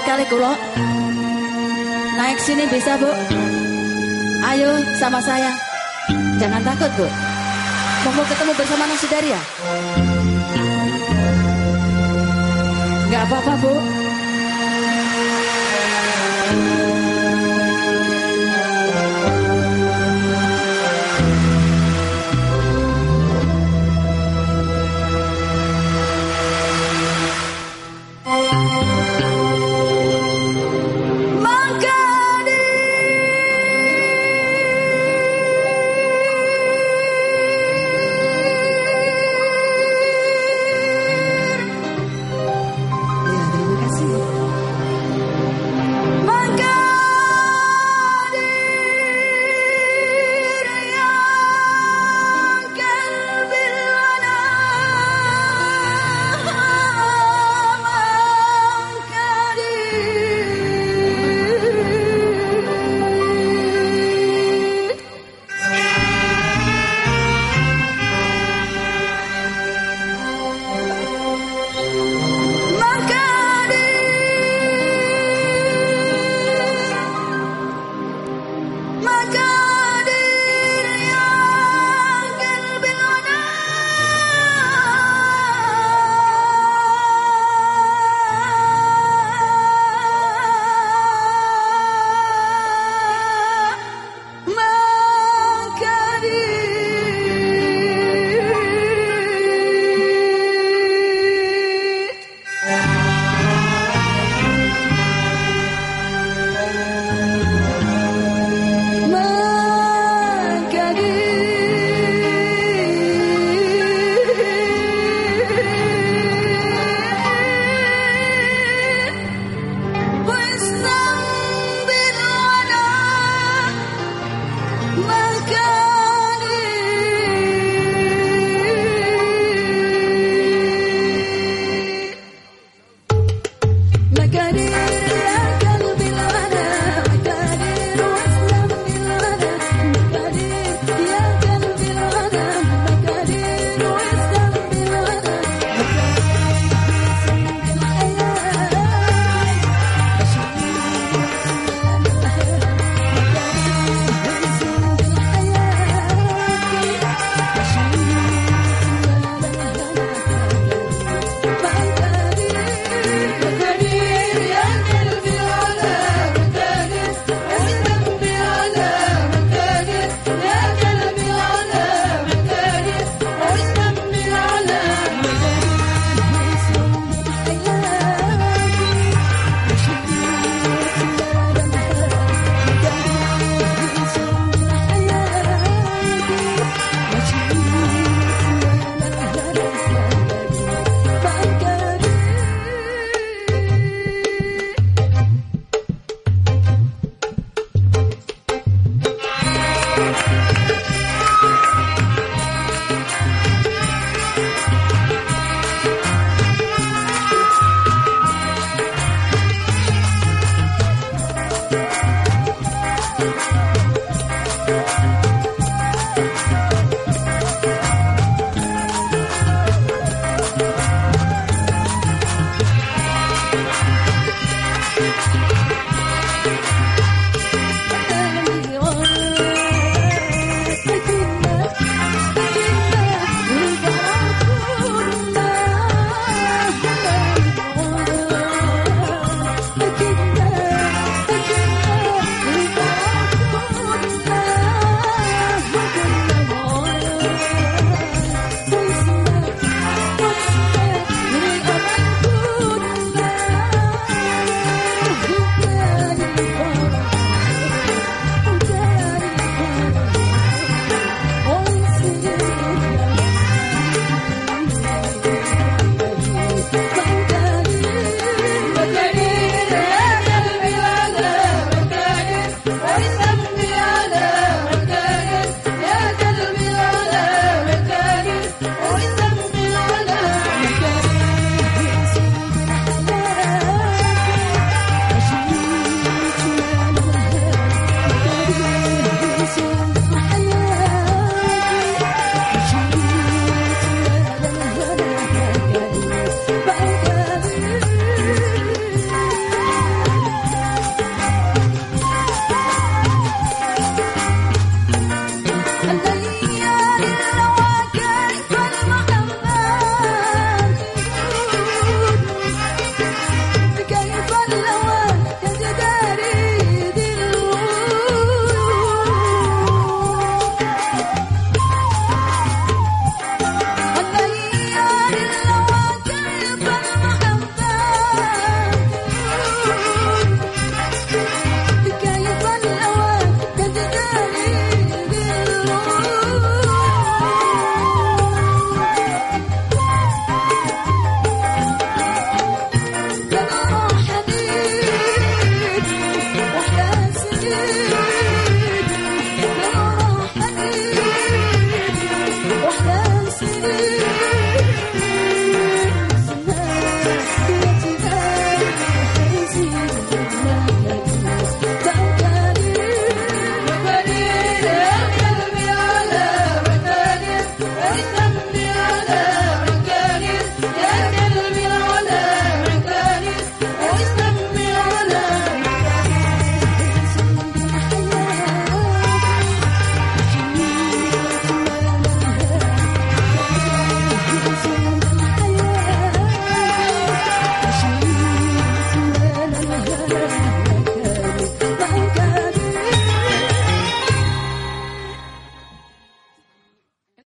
dekat kali kulo. Naik sini bisa bu. Ayo sama saya. Jangan takut bu. Mau ketemu bersama Nasi Daria. Ya? Gak apa-apa bu.